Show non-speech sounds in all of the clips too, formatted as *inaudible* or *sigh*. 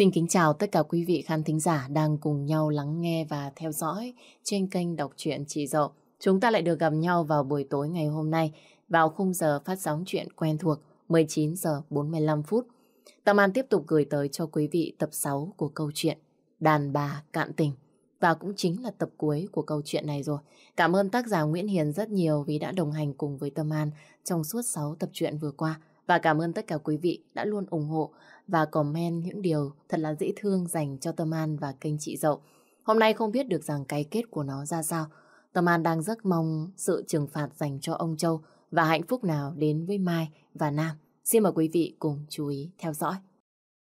Xin kính chào tất cả quý vị khán thính giả đang cùng nhau lắng nghe và theo dõi trên kênh đọc truyện Chị Dậu. Chúng ta lại được gặp nhau vào buổi tối ngày hôm nay vào khung giờ phát sóng chuyện quen thuộc 19 giờ 45 phút. Tâm An tiếp tục gửi tới cho quý vị tập 6 của câu chuyện Đàn bà cạn tình. Và cũng chính là tập cuối của câu chuyện này rồi. Cảm ơn tác giả Nguyễn Hiền rất nhiều vì đã đồng hành cùng với Tâm An trong suốt 6 tập truyện vừa qua. Và cảm ơn tất cả quý vị đã luôn ủng hộ và comment những điều thật là dễ thương dành cho Tâm An và kênh chị Dậu. Hôm nay không biết được rằng cái kết của nó ra sao. Tâm An đang rất mong sự trừng phạt dành cho ông Châu và hạnh phúc nào đến với Mai và Nam. Xin mời quý vị cùng chú ý theo dõi.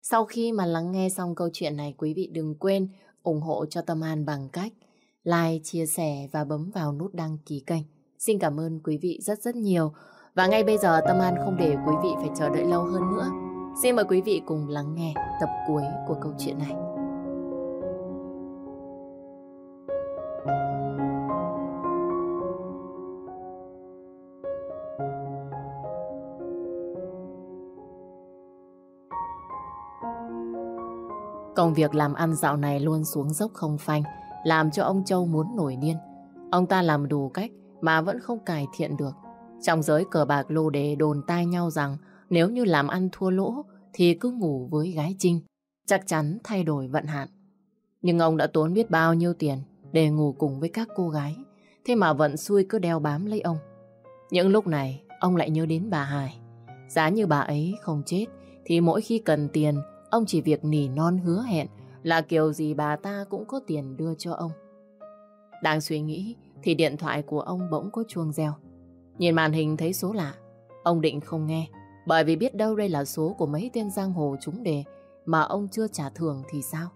Sau khi mà lắng nghe xong câu chuyện này, quý vị đừng quên ủng hộ cho Tâm An bằng cách like, chia sẻ và bấm vào nút đăng ký kênh. Xin cảm ơn quý vị rất rất nhiều. Và ngay bây giờ Tâm An không để quý vị phải chờ đợi lâu hơn nữa. Xin mời quý vị cùng lắng nghe tập cuối của câu chuyện này. Công việc làm ăn dạo này luôn xuống dốc không phanh, làm cho ông Châu muốn nổi điên. Ông ta làm đủ cách mà vẫn không cải thiện được. Trong giới cờ bạc lô đề đồn tai nhau rằng nếu như làm ăn thua lỗ thì cứ ngủ với gái Trinh, chắc chắn thay đổi vận hạn. Nhưng ông đã tốn biết bao nhiêu tiền để ngủ cùng với các cô gái, thế mà vận xui cứ đeo bám lấy ông. Những lúc này, ông lại nhớ đến bà Hải. Giá như bà ấy không chết, thì mỗi khi cần tiền, ông chỉ việc nỉ non hứa hẹn là kiểu gì bà ta cũng có tiền đưa cho ông. Đang suy nghĩ, thì điện thoại của ông bỗng có chuông reo. Nhìn màn hình thấy số lạ, ông định không nghe, bởi vì biết đâu đây là số của mấy tên giang hồ trúng đề mà ông chưa trả thưởng thì sao?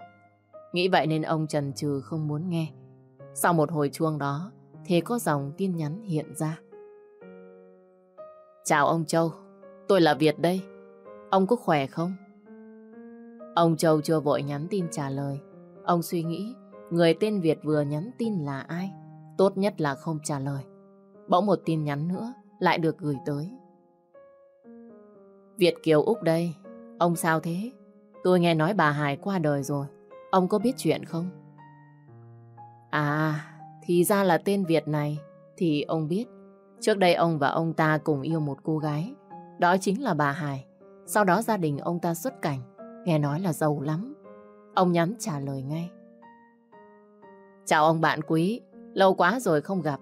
Nghĩ vậy nên ông trần trừ không muốn nghe. Sau một hồi chuông đó thì có dòng tin nhắn hiện ra. Chào ông Châu, tôi là Việt đây. Ông có khỏe không? Ông Châu chưa vội nhắn tin trả lời. Ông suy nghĩ người tên Việt vừa nhắn tin là ai? Tốt nhất là không trả lời. Bỗng một tin nhắn nữa lại được gửi tới. Việt Kiều Úc đây. Ông sao thế? Tôi nghe nói bà Hải qua đời rồi. Ông có biết chuyện không? À, thì ra là tên Việt này. Thì ông biết. Trước đây ông và ông ta cùng yêu một cô gái. Đó chính là bà Hải. Sau đó gia đình ông ta xuất cảnh. Nghe nói là giàu lắm. Ông nhắn trả lời ngay. Chào ông bạn quý. Lâu quá rồi không gặp.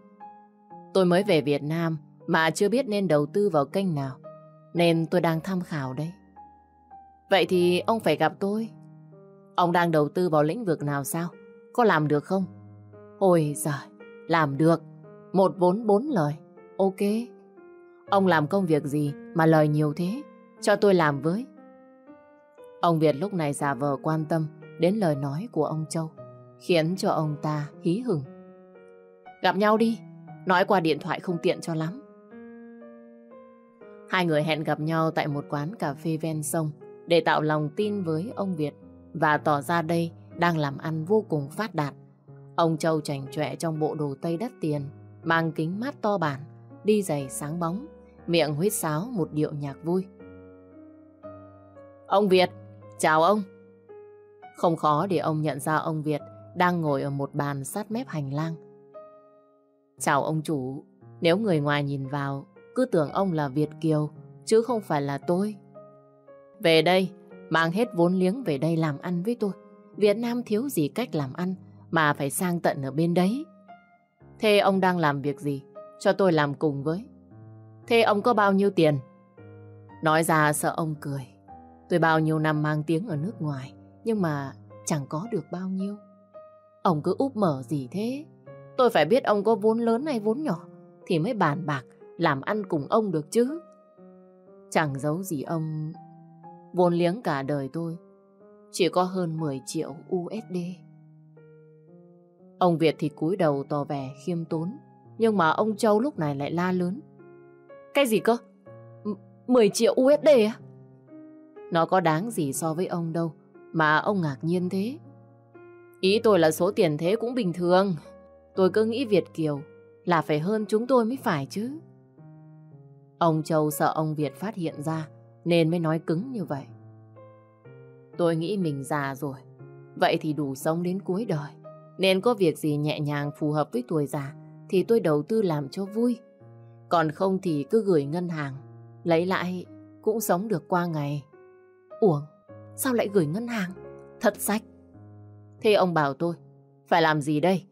Tôi mới về Việt Nam mà chưa biết nên đầu tư vào kênh nào. Nên tôi đang tham khảo đấy Vậy thì ông phải gặp tôi. Ông đang đầu tư vào lĩnh vực nào sao? Có làm được không? Ôi giời, làm được. Một vốn bốn lời. Ok. Ông làm công việc gì mà lời nhiều thế? Cho tôi làm với. Ông Việt lúc này giả vờ quan tâm đến lời nói của ông Châu, khiến cho ông ta hí hửng. Gặp nhau đi, nói qua điện thoại không tiện cho lắm. Hai người hẹn gặp nhau tại một quán cà phê ven sông để tạo lòng tin với ông Việt và tỏ ra đây đang làm ăn vô cùng phát đạt. Ông Châu chảnh chọe trong bộ đồ tây đắt tiền, mang kính mát to bản, đi giày sáng bóng, miệng huýt sáo một điệu nhạc vui. Ông Việt, chào ông. Không khó để ông nhận ra ông Việt đang ngồi ở một bàn sát mép hành lang. Chào ông chủ, nếu người ngoài nhìn vào cứ tưởng ông là Việt Kiều, chứ không phải là tôi. Về đây, mang hết vốn liếng về đây làm ăn với tôi. Việt Nam thiếu gì cách làm ăn mà phải sang tận ở bên đấy. Thế ông đang làm việc gì? Cho tôi làm cùng với. Thế ông có bao nhiêu tiền? Nói ra sợ ông cười. Tôi bao nhiêu năm mang tiếng ở nước ngoài, nhưng mà chẳng có được bao nhiêu. Ông cứ úp mở gì thế? Tôi phải biết ông có vốn lớn hay vốn nhỏ, thì mới bàn bạc làm ăn cùng ông được chứ. Chẳng giấu gì ông, vốn liếng cả đời tôi, chỉ có hơn 10 triệu USD. Ông Việt thì cúi đầu tỏ vẻ khiêm tốn, nhưng mà ông Châu lúc này lại la lớn. Cái gì cơ? M 10 triệu USD á? À? Nó có đáng gì so với ông đâu, mà ông ngạc nhiên thế. Ý tôi là số tiền thế cũng bình thường. Tôi cứ nghĩ Việt Kiều là phải hơn chúng tôi mới phải chứ. Ông Châu sợ ông Việt phát hiện ra nên mới nói cứng như vậy. Tôi nghĩ mình già rồi. Vậy thì đủ sống đến cuối đời. Nên có việc gì nhẹ nhàng phù hợp với tuổi già thì tôi đầu tư làm cho vui. Còn không thì cứ gửi ngân hàng. Lấy lại cũng sống được qua ngày. uổng sao lại gửi ngân hàng? Thật sách. Thế ông bảo tôi, phải làm gì đây?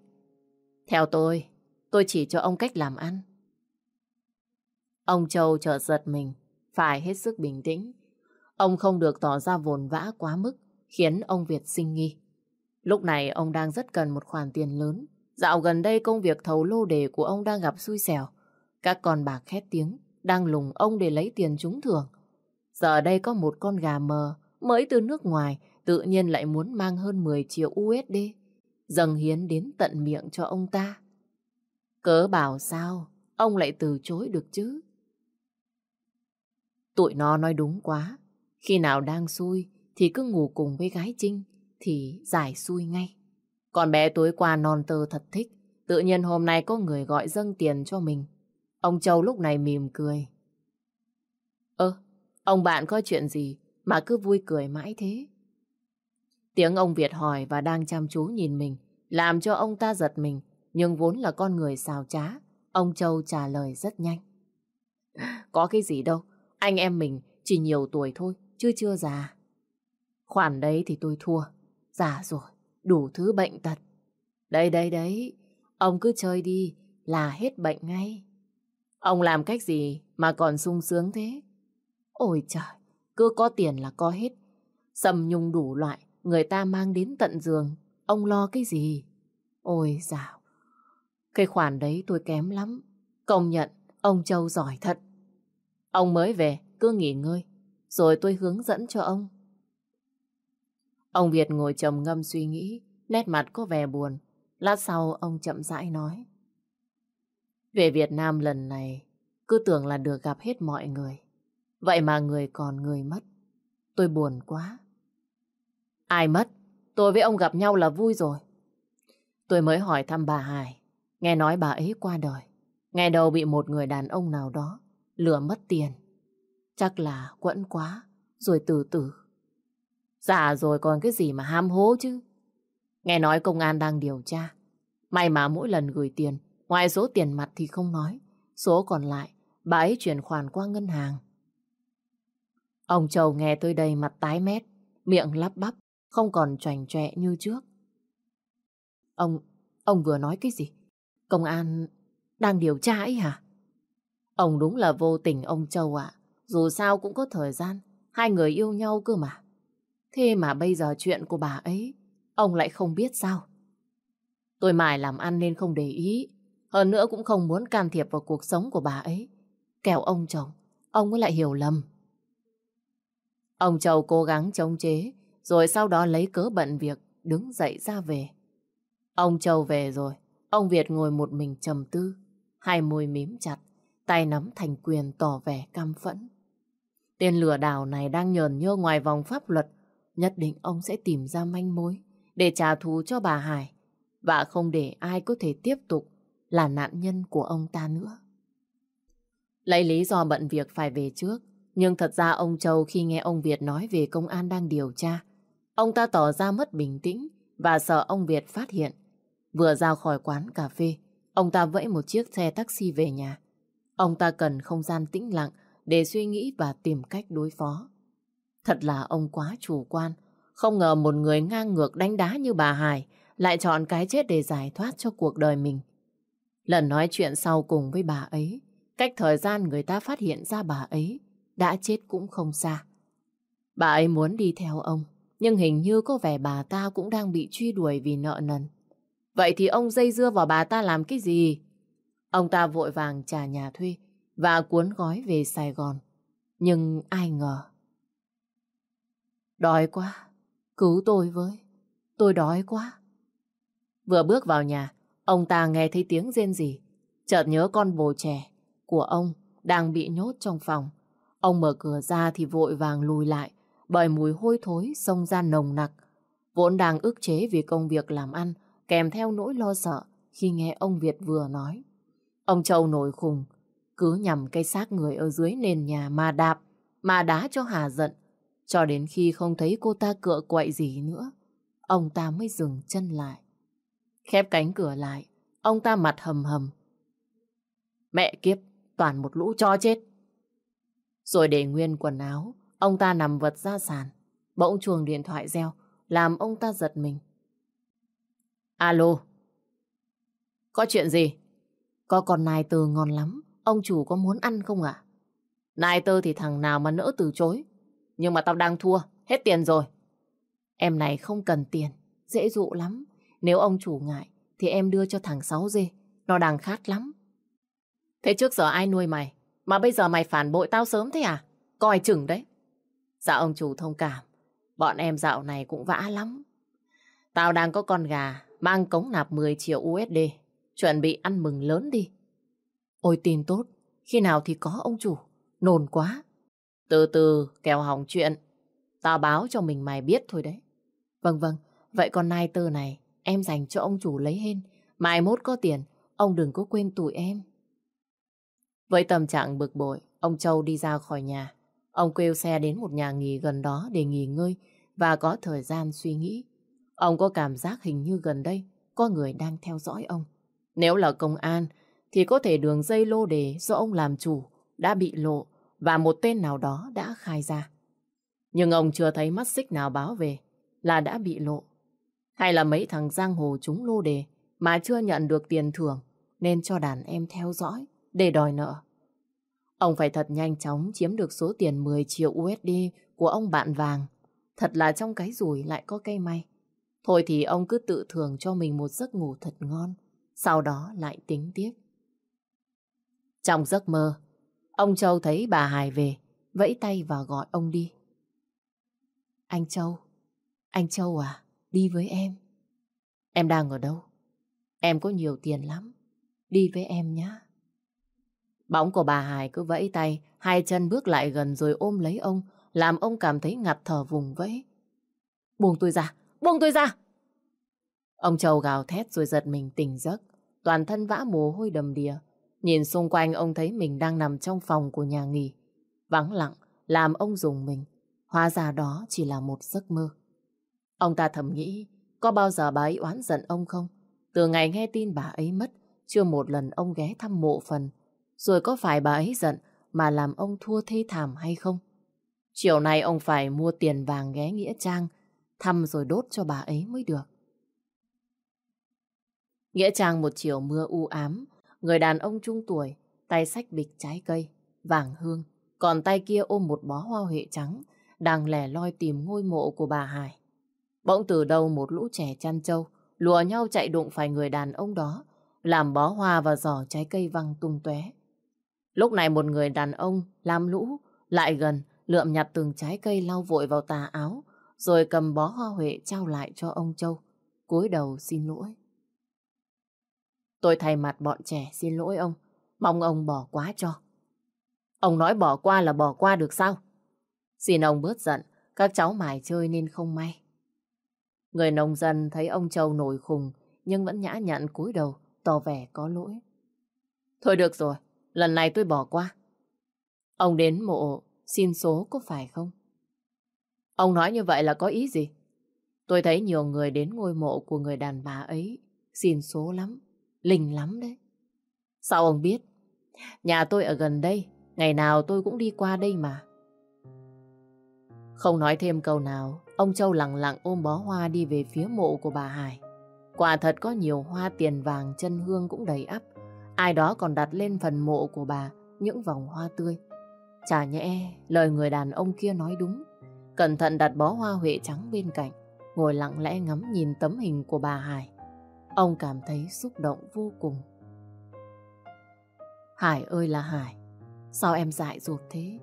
Theo tôi, tôi chỉ cho ông cách làm ăn. Ông Châu chợt giật mình, phải hết sức bình tĩnh. Ông không được tỏ ra vồn vã quá mức, khiến ông Việt sinh nghi. Lúc này ông đang rất cần một khoản tiền lớn. Dạo gần đây công việc thầu lô đề của ông đang gặp xui xẻo. Các con bạc khét tiếng, đang lùng ông để lấy tiền trúng thưởng. Giờ đây có một con gà mờ mới từ nước ngoài tự nhiên lại muốn mang hơn 10 triệu USD dâng hiến đến tận miệng cho ông ta. Cớ bảo sao ông lại từ chối được chứ? Tụi nó nói đúng quá. Khi nào đang xui thì cứ ngủ cùng với gái Trinh thì giải xui ngay. Còn bé tối qua non tơ thật thích. Tự nhiên hôm nay có người gọi dâng tiền cho mình. Ông Châu lúc này mỉm cười. Ơ, ông bạn có chuyện gì mà cứ vui cười mãi thế? Tiếng ông Việt hỏi và đang chăm chú nhìn mình, làm cho ông ta giật mình, nhưng vốn là con người xào trá. Ông Châu trả lời rất nhanh. *laughs* Có cái gì đâu, anh em mình chỉ nhiều tuổi thôi, chứ chưa già. Khoản đấy thì tôi thua, già rồi, đủ thứ bệnh tật. Đây đây đấy, ông cứ chơi đi là hết bệnh ngay. Ông làm cách gì mà còn sung sướng thế? Ôi trời, cứ có tiền là có hết. Sầm nhung đủ loại, người ta mang đến tận giường. Ông lo cái gì? Ôi dạo, cái khoản đấy tôi kém lắm. Công nhận, ông Châu giỏi thật. Ông mới về, cứ nghỉ ngơi. Rồi tôi hướng dẫn cho ông. Ông Việt ngồi trầm ngâm suy nghĩ, nét mặt có vẻ buồn. Lát sau ông chậm rãi nói. Về Việt Nam lần này, cứ tưởng là được gặp hết mọi người. Vậy mà người còn người mất. Tôi buồn quá. Ai mất? Tôi với ông gặp nhau là vui rồi. Tôi mới hỏi thăm bà Hải. Nghe nói bà ấy qua đời. nghe đầu bị một người đàn ông nào đó lừa mất tiền. Chắc là quẫn quá, rồi từ từ. Dạ rồi còn cái gì mà ham hố chứ. Nghe nói công an đang điều tra. May mà mỗi lần gửi tiền, ngoài số tiền mặt thì không nói. Số còn lại, bà ấy chuyển khoản qua ngân hàng. Ông Châu nghe tôi đây mặt tái mét, miệng lắp bắp, không còn choành trẹ như trước. Ông, ông vừa nói cái gì? Công an đang điều tra ấy hả? Ông đúng là vô tình ông Châu ạ. Dù sao cũng có thời gian, hai người yêu nhau cơ mà. Thế mà bây giờ chuyện của bà ấy, ông lại không biết sao. Tôi mải làm ăn nên không để ý. Hơn nữa cũng không muốn can thiệp vào cuộc sống của bà ấy. Kẻo ông chồng, ông ấy lại hiểu lầm. Ông Châu cố gắng chống chế, rồi sau đó lấy cớ bận việc, đứng dậy ra về. Ông Châu về rồi, ông Việt ngồi một mình trầm tư, hai môi mím chặt, tay nắm thành quyền tỏ vẻ cam phẫn. Tên lừa đảo này đang nhờn nhơ ngoài vòng pháp luật, nhất định ông sẽ tìm ra manh mối để trả thù cho bà Hải và không để ai có thể tiếp tục là nạn nhân của ông ta nữa. Lấy lý do bận việc phải về trước, nhưng thật ra ông Châu khi nghe ông Việt nói về công an đang điều tra, ông ta tỏ ra mất bình tĩnh và sợ ông Việt phát hiện. Vừa ra khỏi quán cà phê, ông ta vẫy một chiếc xe taxi về nhà. Ông ta cần không gian tĩnh lặng để suy nghĩ và tìm cách đối phó. Thật là ông quá chủ quan, không ngờ một người ngang ngược đánh đá như bà Hải lại chọn cái chết để giải thoát cho cuộc đời mình. Lần nói chuyện sau cùng với bà ấy, cách thời gian người ta phát hiện ra bà ấy đã chết cũng không xa. Bà ấy muốn đi theo ông, nhưng hình như có vẻ bà ta cũng đang bị truy đuổi vì nợ nần. Vậy thì ông dây dưa vào bà ta làm cái gì? Ông ta vội vàng trả nhà thuê và cuốn gói về Sài Gòn. Nhưng ai ngờ. Đói quá, cứu tôi với, tôi đói quá. Vừa bước vào nhà, ông ta nghe thấy tiếng rên rỉ, chợt nhớ con bồ trẻ của ông đang bị nhốt trong phòng. Ông mở cửa ra thì vội vàng lùi lại, bởi mùi hôi thối xông ra nồng nặc. Vốn đang ức chế vì công việc làm ăn, kèm theo nỗi lo sợ khi nghe ông Việt vừa nói. Ông Châu nổi khùng, cứ nhằm cây xác người ở dưới nền nhà mà đạp, mà đá cho Hà giận. Cho đến khi không thấy cô ta cựa quậy gì nữa, ông ta mới dừng chân lại. Khép cánh cửa lại, ông ta mặt hầm hầm. Mẹ kiếp, toàn một lũ cho chết. Rồi để nguyên quần áo, ông ta nằm vật ra sàn. Bỗng chuồng điện thoại reo, làm ông ta giật mình. Alo. Có chuyện gì? Có con nai tơ ngon lắm, ông chủ có muốn ăn không ạ? Nai tơ thì thằng nào mà nỡ từ chối. Nhưng mà tao đang thua, hết tiền rồi. Em này không cần tiền, dễ dụ lắm. Nếu ông chủ ngại, thì em đưa cho thằng Sáu dê. Nó đang khát lắm. Thế trước giờ ai nuôi mày? Mà bây giờ mày phản bội tao sớm thế à? Coi chừng đấy. Dạ ông chủ thông cảm. Bọn em dạo này cũng vã lắm. Tao đang có con gà, mang cống nạp 10 triệu USD. Chuẩn bị ăn mừng lớn đi. Ôi tin tốt, khi nào thì có ông chủ. Nồn quá. Từ từ, kéo hỏng chuyện. Tao báo cho mình mày biết thôi đấy. Vâng vâng, vậy con nai tơ này em dành cho ông chủ lấy hên. Mai mốt có tiền, ông đừng có quên tụi em. Với tâm trạng bực bội, ông Châu đi ra khỏi nhà. Ông kêu xe đến một nhà nghỉ gần đó để nghỉ ngơi và có thời gian suy nghĩ. Ông có cảm giác hình như gần đây có người đang theo dõi ông. Nếu là công an, thì có thể đường dây lô đề do ông làm chủ đã bị lộ và một tên nào đó đã khai ra. Nhưng ông chưa thấy mắt xích nào báo về là đã bị lộ. Hay là mấy thằng giang hồ chúng lô đề mà chưa nhận được tiền thưởng nên cho đàn em theo dõi để đòi nợ. Ông phải thật nhanh chóng chiếm được số tiền 10 triệu USD của ông bạn vàng. Thật là trong cái rủi lại có cây may. Thôi thì ông cứ tự thưởng cho mình một giấc ngủ thật ngon, sau đó lại tính tiếp. Trong giấc mơ, ông Châu thấy bà Hải về, vẫy tay và gọi ông đi. Anh Châu, anh Châu à, đi với em. Em đang ở đâu? Em có nhiều tiền lắm, đi với em nhé. Bóng của bà Hải cứ vẫy tay, hai chân bước lại gần rồi ôm lấy ông, làm ông cảm thấy ngặt thở vùng vẫy. Buông tôi ra, buông tôi ra! Ông Châu gào thét rồi giật mình tỉnh giấc, toàn thân vã mồ hôi đầm đìa. Nhìn xung quanh ông thấy mình đang nằm trong phòng của nhà nghỉ. Vắng lặng, làm ông dùng mình. Hóa ra đó chỉ là một giấc mơ. Ông ta thầm nghĩ, có bao giờ bà ấy oán giận ông không? Từ ngày nghe tin bà ấy mất, chưa một lần ông ghé thăm mộ phần, rồi có phải bà ấy giận mà làm ông thua thê thảm hay không? Chiều nay ông phải mua tiền vàng ghé Nghĩa Trang, thăm rồi đốt cho bà ấy mới được. Nghĩa Trang một chiều mưa u ám, người đàn ông trung tuổi, tay sách bịch trái cây, vàng hương, còn tay kia ôm một bó hoa huệ trắng, đang lẻ loi tìm ngôi mộ của bà Hải. Bỗng từ đâu một lũ trẻ chăn trâu, lùa nhau chạy đụng phải người đàn ông đó, làm bó hoa và giỏ trái cây văng tung tóe. Lúc này một người đàn ông lam lũ, lại gần, lượm nhặt từng trái cây lau vội vào tà áo, rồi cầm bó hoa huệ trao lại cho ông Châu. cúi đầu xin lỗi. Tôi thay mặt bọn trẻ xin lỗi ông. Mong ông bỏ qua cho. Ông nói bỏ qua là bỏ qua được sao? Xin ông bớt giận. Các cháu mải chơi nên không may. Người nông dân thấy ông Châu nổi khùng, nhưng vẫn nhã nhặn cúi đầu, tỏ vẻ có lỗi. Thôi được rồi. Lần này tôi bỏ qua. Ông đến mộ xin số có phải không? Ông nói như vậy là có ý gì? Tôi thấy nhiều người đến ngôi mộ của người đàn bà ấy xin số lắm, linh lắm đấy. Sao ông biết? Nhà tôi ở gần đây, ngày nào tôi cũng đi qua đây mà. Không nói thêm câu nào, ông Châu lặng lặng ôm bó hoa đi về phía mộ của bà Hải. Quả thật có nhiều hoa tiền vàng chân hương cũng đầy ắp. Ai đó còn đặt lên phần mộ của bà những vòng hoa tươi. Chả nhẽ lời người đàn ông kia nói đúng. Cẩn thận đặt bó hoa huệ trắng bên cạnh, ngồi lặng lẽ ngắm nhìn tấm hình của bà Hải. Ông cảm thấy xúc động vô cùng. Hải ơi là Hải, sao em dại dột thế?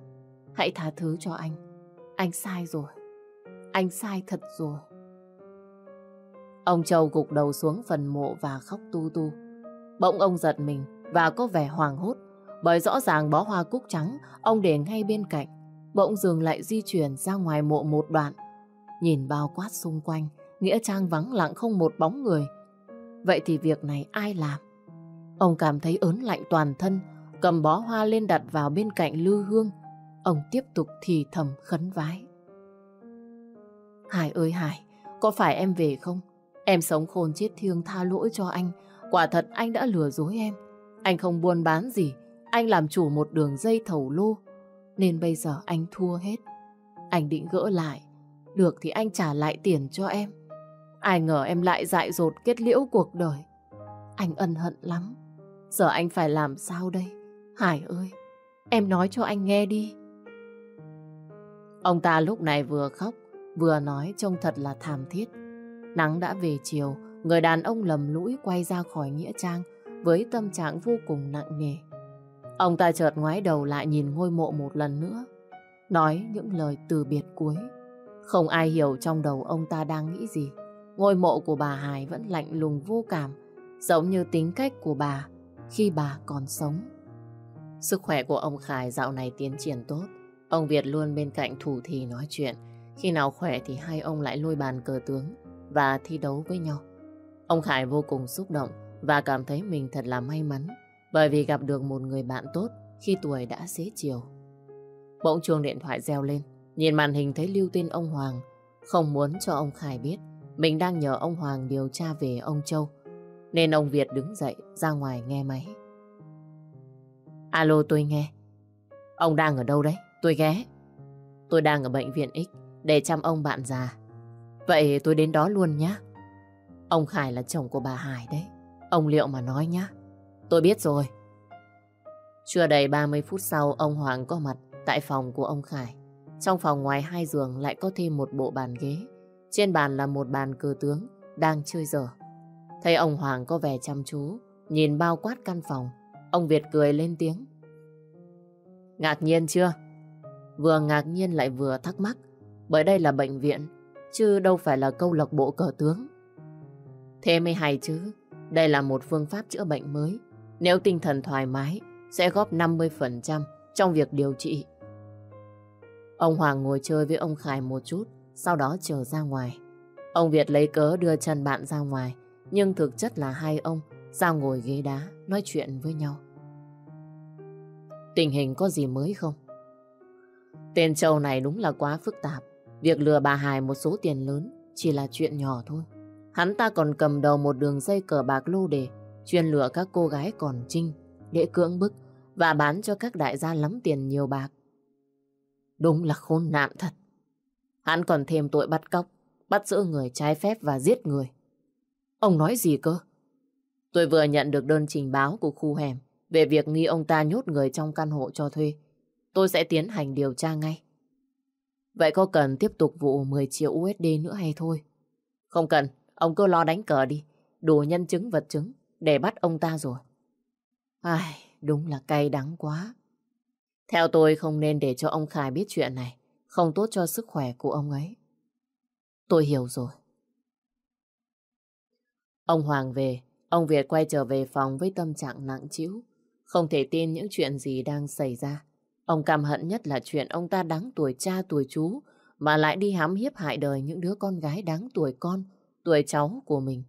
Hãy tha thứ cho anh. Anh sai rồi. Anh sai thật rồi. Ông Châu gục đầu xuống phần mộ và khóc tu tu. Bỗng ông giật mình và có vẻ hoàng hốt bởi rõ ràng bó hoa cúc trắng ông để ngay bên cạnh. Bỗng dừng lại di chuyển ra ngoài mộ một đoạn. Nhìn bao quát xung quanh, Nghĩa Trang vắng lặng không một bóng người. Vậy thì việc này ai làm? Ông cảm thấy ớn lạnh toàn thân, cầm bó hoa lên đặt vào bên cạnh lư hương. Ông tiếp tục thì thầm khấn vái. Hải ơi Hải, có phải em về không? Em sống khôn chết thương tha lỗi cho anh. Quả thật anh đã lừa dối em. Anh không buôn bán gì. Anh làm chủ một đường dây thầu lô. Nên bây giờ anh thua hết. Anh định gỡ lại. Được thì anh trả lại tiền cho em. Ai ngờ em lại dại dột kết liễu cuộc đời. Anh ân hận lắm. Giờ anh phải làm sao đây? Hải ơi, em nói cho anh nghe đi. Ông ta lúc này vừa khóc, vừa nói trông thật là thảm thiết. Nắng đã về chiều, người đàn ông lầm lũi quay ra khỏi Nghĩa Trang với tâm trạng vô cùng nặng nề. Ông ta chợt ngoái đầu lại nhìn ngôi mộ một lần nữa, nói những lời từ biệt cuối. Không ai hiểu trong đầu ông ta đang nghĩ gì. Ngôi mộ của bà Hải vẫn lạnh lùng vô cảm, giống như tính cách của bà khi bà còn sống. Sức khỏe của ông Khải dạo này tiến triển tốt. Ông Việt luôn bên cạnh thủ thì nói chuyện. Khi nào khỏe thì hai ông lại lôi bàn cờ tướng và thi đấu với nhau. Ông Khải vô cùng xúc động và cảm thấy mình thật là may mắn bởi vì gặp được một người bạn tốt khi tuổi đã xế chiều. Bỗng chuông điện thoại reo lên, nhìn màn hình thấy lưu tin ông Hoàng, không muốn cho ông Khải biết mình đang nhờ ông Hoàng điều tra về ông Châu. Nên ông Việt đứng dậy ra ngoài nghe máy. Alo tôi nghe. Ông đang ở đâu đấy? Tôi ghé. Tôi đang ở bệnh viện X để chăm ông bạn già. Vậy tôi đến đó luôn nhé. Ông Khải là chồng của bà Hải đấy. Ông liệu mà nói nhá Tôi biết rồi. Chưa đầy 30 phút sau, ông Hoàng có mặt tại phòng của ông Khải. Trong phòng ngoài hai giường lại có thêm một bộ bàn ghế. Trên bàn là một bàn cờ tướng đang chơi dở. Thấy ông Hoàng có vẻ chăm chú, nhìn bao quát căn phòng, ông Việt cười lên tiếng. Ngạc nhiên chưa? Vừa ngạc nhiên lại vừa thắc mắc, bởi đây là bệnh viện, chứ đâu phải là câu lạc bộ cờ tướng. Thế mới hay chứ, đây là một phương pháp chữa bệnh mới. Nếu tinh thần thoải mái, sẽ góp 50% trong việc điều trị. Ông Hoàng ngồi chơi với ông Khải một chút, sau đó trở ra ngoài. Ông Việt lấy cớ đưa chân bạn ra ngoài, nhưng thực chất là hai ông ra ngồi ghế đá nói chuyện với nhau. Tình hình có gì mới không? Tên Châu này đúng là quá phức tạp. Việc lừa bà Hải một số tiền lớn chỉ là chuyện nhỏ thôi. Hắn ta còn cầm đầu một đường dây cờ bạc lô đề, chuyên lừa các cô gái còn trinh để cưỡng bức và bán cho các đại gia lắm tiền nhiều bạc. Đúng là khốn nạn thật. Hắn còn thêm tội bắt cóc, bắt giữ người trái phép và giết người. Ông nói gì cơ? Tôi vừa nhận được đơn trình báo của khu hẻm về việc nghi ông ta nhốt người trong căn hộ cho thuê. Tôi sẽ tiến hành điều tra ngay. Vậy có cần tiếp tục vụ 10 triệu USD nữa hay thôi? Không cần, ông cứ lo đánh cờ đi. Đủ nhân chứng vật chứng để bắt ông ta rồi. Ai, đúng là cay đắng quá. Theo tôi không nên để cho ông Khải biết chuyện này. Không tốt cho sức khỏe của ông ấy. Tôi hiểu rồi. Ông Hoàng về, ông Việt quay trở về phòng với tâm trạng nặng trĩu, không thể tin những chuyện gì đang xảy ra. Ông căm hận nhất là chuyện ông ta đáng tuổi cha tuổi chú mà lại đi hãm hiếp hại đời những đứa con gái đáng tuổi con, tuổi cháu của mình.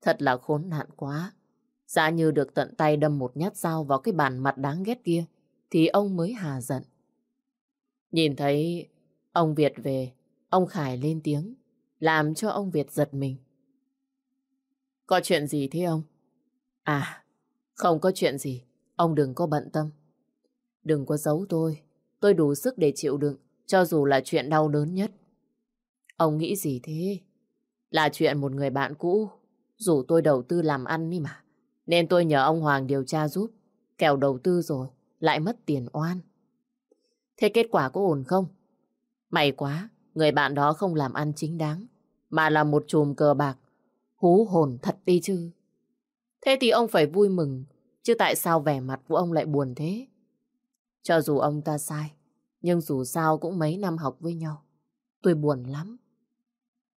Thật là khốn nạn quá. Giá như được tận tay đâm một nhát dao vào cái bàn mặt đáng ghét kia thì ông mới hà giận. Nhìn thấy ông Việt về, ông Khải lên tiếng, làm cho ông Việt giật mình. Có chuyện gì thế ông? À, không có chuyện gì. Ông đừng có bận tâm. Đừng có giấu tôi. Tôi đủ sức để chịu đựng, cho dù là chuyện đau đớn nhất. Ông nghĩ gì thế? Là chuyện một người bạn cũ, rủ tôi đầu tư làm ăn đi mà. Nên tôi nhờ ông Hoàng điều tra giúp. Kèo đầu tư rồi, lại mất tiền oan. Thế kết quả có ổn không? May quá, người bạn đó không làm ăn chính đáng, mà là một chùm cờ bạc Hú hồn thật đi chứ. Thế thì ông phải vui mừng, chứ tại sao vẻ mặt của ông lại buồn thế? Cho dù ông ta sai, nhưng dù sao cũng mấy năm học với nhau. Tôi buồn lắm.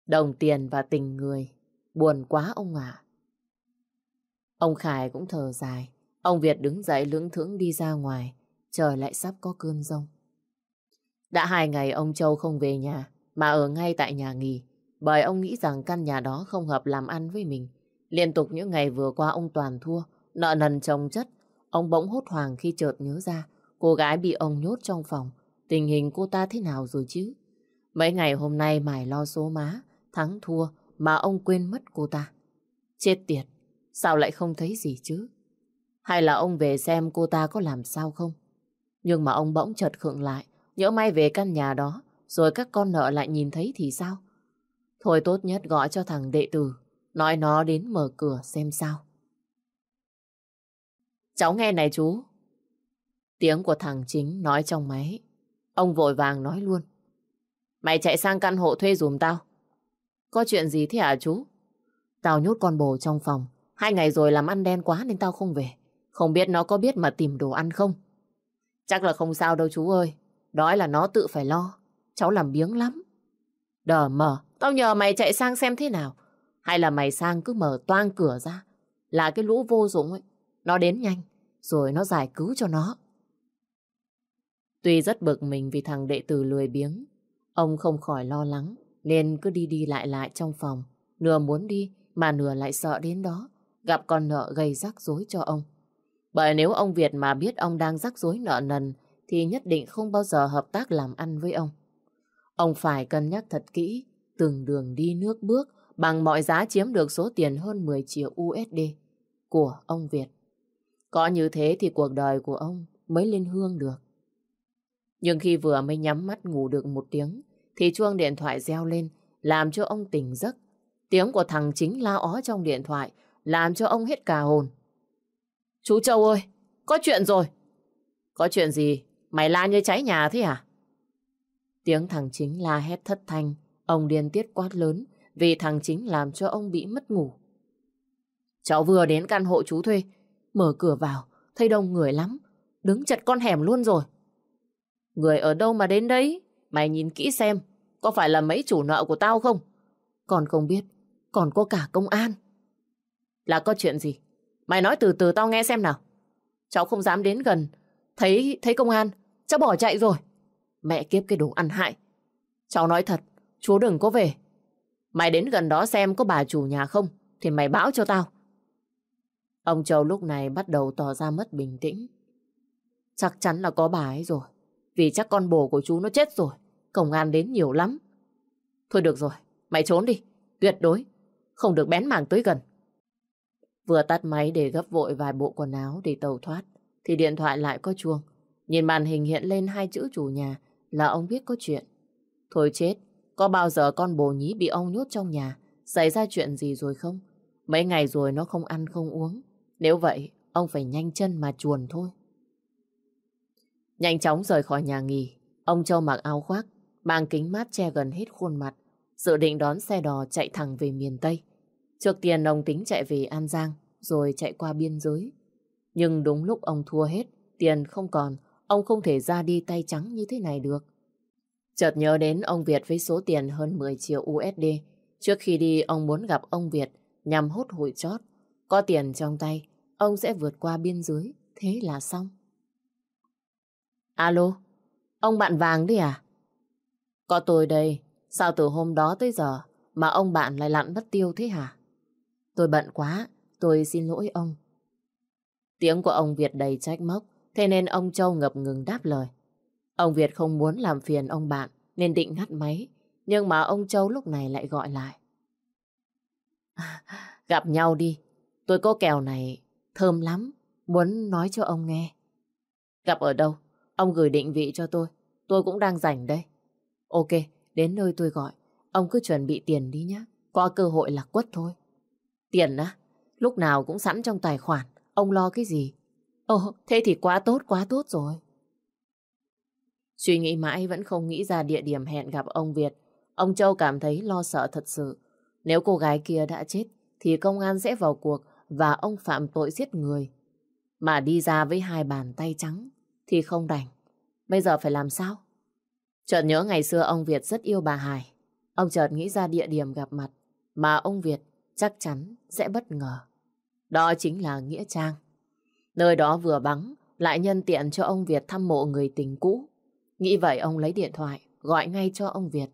Đồng tiền và tình người, buồn quá ông ạ. Ông Khải cũng thở dài, ông Việt đứng dậy lưỡng thưởng đi ra ngoài, trời lại sắp có cơn rông. Đã hai ngày ông Châu không về nhà, mà ở ngay tại nhà nghỉ, bởi ông nghĩ rằng căn nhà đó không hợp làm ăn với mình. Liên tục những ngày vừa qua ông toàn thua, nợ nần chồng chất. Ông bỗng hốt hoảng khi chợt nhớ ra cô gái bị ông nhốt trong phòng. Tình hình cô ta thế nào rồi chứ? Mấy ngày hôm nay mải lo số má, thắng thua mà ông quên mất cô ta. Chết tiệt, sao lại không thấy gì chứ? Hay là ông về xem cô ta có làm sao không? Nhưng mà ông bỗng chợt khựng lại, nhỡ may về căn nhà đó, rồi các con nợ lại nhìn thấy thì sao? Thôi tốt nhất gọi cho thằng đệ tử, nói nó đến mở cửa xem sao. Cháu nghe này chú. Tiếng của thằng chính nói trong máy. Ông vội vàng nói luôn. Mày chạy sang căn hộ thuê dùm tao. Có chuyện gì thế hả chú? Tao nhốt con bồ trong phòng. Hai ngày rồi làm ăn đen quá nên tao không về. Không biết nó có biết mà tìm đồ ăn không? Chắc là không sao đâu chú ơi. Đói là nó tự phải lo. Cháu làm biếng lắm. Đờ mờ, tao nhờ mày chạy sang xem thế nào. Hay là mày sang cứ mở toang cửa ra. Là cái lũ vô dụng ấy. Nó đến nhanh, rồi nó giải cứu cho nó. Tuy rất bực mình vì thằng đệ tử lười biếng, ông không khỏi lo lắng, nên cứ đi đi lại lại trong phòng. Nửa muốn đi, mà nửa lại sợ đến đó, gặp con nợ gây rắc rối cho ông. Bởi nếu ông Việt mà biết ông đang rắc rối nợ nần, thì nhất định không bao giờ hợp tác làm ăn với ông. Ông phải cân nhắc thật kỹ, từng đường đi nước bước, bằng mọi giá chiếm được số tiền hơn 10 triệu USD của ông Việt. Có như thế thì cuộc đời của ông mới lên hương được. Nhưng khi vừa mới nhắm mắt ngủ được một tiếng, thì chuông điện thoại reo lên, làm cho ông tỉnh giấc. Tiếng của thằng chính la ó trong điện thoại, làm cho ông hết cả hồn. Chú Châu ơi, có chuyện rồi. Có chuyện gì? Mày la như cháy nhà thế à? Tiếng thằng chính la hét thất thanh, ông điên tiết quát lớn vì thằng chính làm cho ông bị mất ngủ. Cháu vừa đến căn hộ chú thuê, mở cửa vào, thấy đông người lắm, đứng chật con hẻm luôn rồi. Người ở đâu mà đến đấy? Mày nhìn kỹ xem, có phải là mấy chủ nợ của tao không? Còn không biết, còn có cả công an. Là có chuyện gì? Mày nói từ từ tao nghe xem nào. Cháu không dám đến gần, thấy thấy công an, cháu bỏ chạy rồi. Mẹ kiếp cái đồ ăn hại. Cháu nói thật, chú đừng có về. Mày đến gần đó xem có bà chủ nhà không, thì mày báo cho tao. Ông Châu lúc này bắt đầu tỏ ra mất bình tĩnh. Chắc chắn là có bà ấy rồi. Vì chắc con bồ của chú nó chết rồi. Công an đến nhiều lắm. Thôi được rồi, mày trốn đi. Tuyệt đối. Không được bén mảng tới gần. Vừa tắt máy để gấp vội vài bộ quần áo để tàu thoát. Thì điện thoại lại có chuông. Nhìn màn hình hiện lên hai chữ chủ nhà là ông biết có chuyện. Thôi chết, có bao giờ con bồ nhí bị ông nhốt trong nhà xảy ra chuyện gì rồi không? Mấy ngày rồi nó không ăn không uống. Nếu vậy, ông phải nhanh chân mà chuồn thôi. Nhanh chóng rời khỏi nhà nghỉ, ông Châu mặc áo khoác, mang kính mát che gần hết khuôn mặt, dự định đón xe đò chạy thẳng về miền Tây. Trước tiên ông tính chạy về An Giang, rồi chạy qua biên giới. Nhưng đúng lúc ông thua hết, tiền không còn, ông không thể ra đi tay trắng như thế này được. Chợt nhớ đến ông Việt với số tiền hơn 10 triệu USD. Trước khi đi, ông muốn gặp ông Việt nhằm hốt hụi chót. Có tiền trong tay, ông sẽ vượt qua biên giới, thế là xong. Alo, ông bạn vàng đi à? Có tôi đây, sao từ hôm đó tới giờ mà ông bạn lại lặn mất tiêu thế hả? Tôi bận quá, tôi xin lỗi ông. Tiếng của ông Việt đầy trách móc, thế nên ông Châu ngập ngừng đáp lời. Ông Việt không muốn làm phiền ông bạn nên định ngắt máy, nhưng mà ông Châu lúc này lại gọi lại. *laughs* gặp nhau đi, tôi có kèo này thơm lắm, muốn nói cho ông nghe. Gặp ở đâu? Ông gửi định vị cho tôi, tôi cũng đang rảnh đây. Ok, đến nơi tôi gọi, ông cứ chuẩn bị tiền đi nhé, có cơ hội là quất thôi. Tiền á, lúc nào cũng sẵn trong tài khoản, ông lo cái gì? Ồ, thế thì quá tốt, quá tốt rồi. Suy nghĩ mãi vẫn không nghĩ ra địa điểm hẹn gặp ông Việt. Ông Châu cảm thấy lo sợ thật sự. Nếu cô gái kia đã chết, thì công an sẽ vào cuộc và ông phạm tội giết người. Mà đi ra với hai bàn tay trắng thì không đành. Bây giờ phải làm sao? Chợt nhớ ngày xưa ông Việt rất yêu bà Hải. Ông chợt nghĩ ra địa điểm gặp mặt mà ông Việt chắc chắn sẽ bất ngờ. Đó chính là Nghĩa Trang. Nơi đó vừa bắn, lại nhân tiện cho ông Việt thăm mộ người tình cũ. Nghĩ vậy ông lấy điện thoại, gọi ngay cho ông Việt.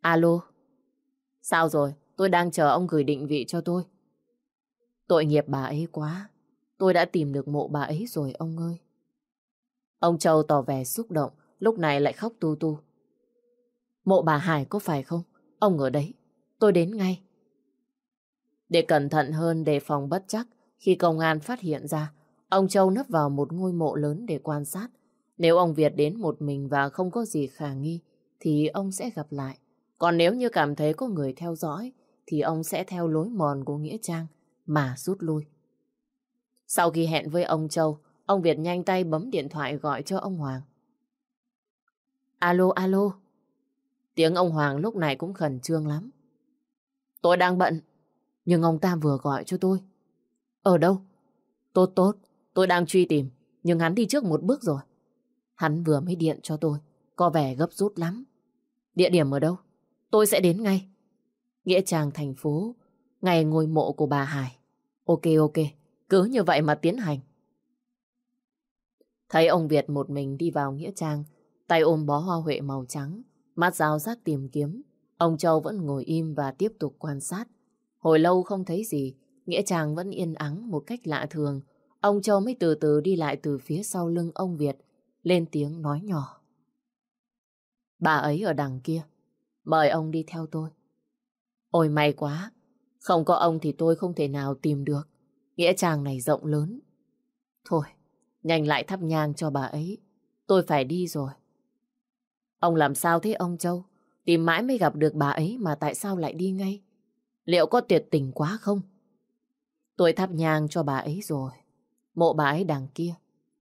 Alo, sao rồi? Tôi đang chờ ông gửi định vị cho tôi. Tội nghiệp bà ấy quá. Tôi đã tìm được mộ bà ấy rồi ông ơi. Ông Châu tỏ vẻ xúc động, lúc này lại khóc tu tu. Mộ bà Hải có phải không? Ông ở đấy. Tôi đến ngay. Để cẩn thận hơn đề phòng bất chắc, khi công an phát hiện ra, ông Châu nấp vào một ngôi mộ lớn để quan sát. Nếu ông Việt đến một mình và không có gì khả nghi, thì ông sẽ gặp lại. Còn nếu như cảm thấy có người theo dõi, thì ông sẽ theo lối mòn của Nghĩa Trang mà rút lui. Sau khi hẹn với ông Châu, ông Việt nhanh tay bấm điện thoại gọi cho ông Hoàng. Alo, alo. Tiếng ông Hoàng lúc này cũng khẩn trương lắm. Tôi đang bận, nhưng ông ta vừa gọi cho tôi. Ở đâu? Tốt tốt, tôi đang truy tìm, nhưng hắn đi trước một bước rồi. Hắn vừa mới điện cho tôi, có vẻ gấp rút lắm. Địa điểm ở đâu? Tôi sẽ đến ngay. Nghĩa trang thành phố, ngày ngôi mộ của bà Hải. Ok ok, cứ như vậy mà tiến hành. Thấy ông Việt một mình đi vào Nghĩa trang, tay ôm bó hoa huệ màu trắng, mắt dao rác tìm kiếm. Ông Châu vẫn ngồi im và tiếp tục quan sát. Hồi lâu không thấy gì, Nghĩa Trang vẫn yên ắng một cách lạ thường. Ông Châu mới từ từ đi lại từ phía sau lưng ông Việt, lên tiếng nói nhỏ. Bà ấy ở đằng kia, mời ông đi theo tôi. Ôi may quá, không có ông thì tôi không thể nào tìm được. Nghĩa trang này rộng lớn. Thôi, nhanh lại thắp nhang cho bà ấy. Tôi phải đi rồi. Ông làm sao thế ông Châu? Tìm mãi mới gặp được bà ấy mà tại sao lại đi ngay? Liệu có tuyệt tình quá không? Tôi thắp nhang cho bà ấy rồi. Mộ bà ấy đằng kia.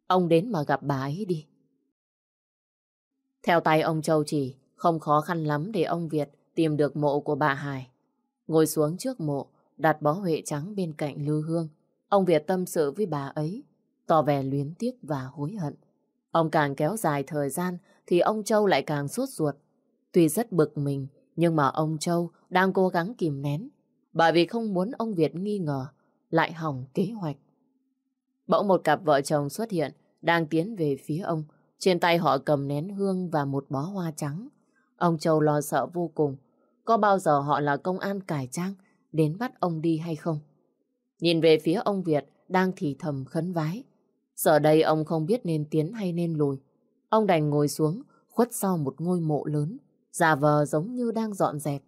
Ông đến mà gặp bà ấy đi. Theo tay ông Châu chỉ, không khó khăn lắm để ông Việt tìm được mộ của bà Hải. Ngồi xuống trước mộ, đặt bó huệ trắng bên cạnh Lưu Hương. Ông Việt tâm sự với bà ấy, tỏ vẻ luyến tiếc và hối hận. Ông càng kéo dài thời gian thì ông Châu lại càng sốt ruột. Tuy rất bực mình, nhưng mà ông Châu đang cố gắng kìm nén, bởi vì không muốn ông Việt nghi ngờ, lại hỏng kế hoạch. Bỗng một cặp vợ chồng xuất hiện, đang tiến về phía ông. Trên tay họ cầm nén hương và một bó hoa trắng. Ông Châu lo sợ vô cùng. Có bao giờ họ là công an cải trang đến bắt ông đi hay không? Nhìn về phía ông Việt đang thì thầm khấn vái. Giờ đây ông không biết nên tiến hay nên lùi. Ông đành ngồi xuống, khuất sau một ngôi mộ lớn, giả vờ giống như đang dọn dẹp.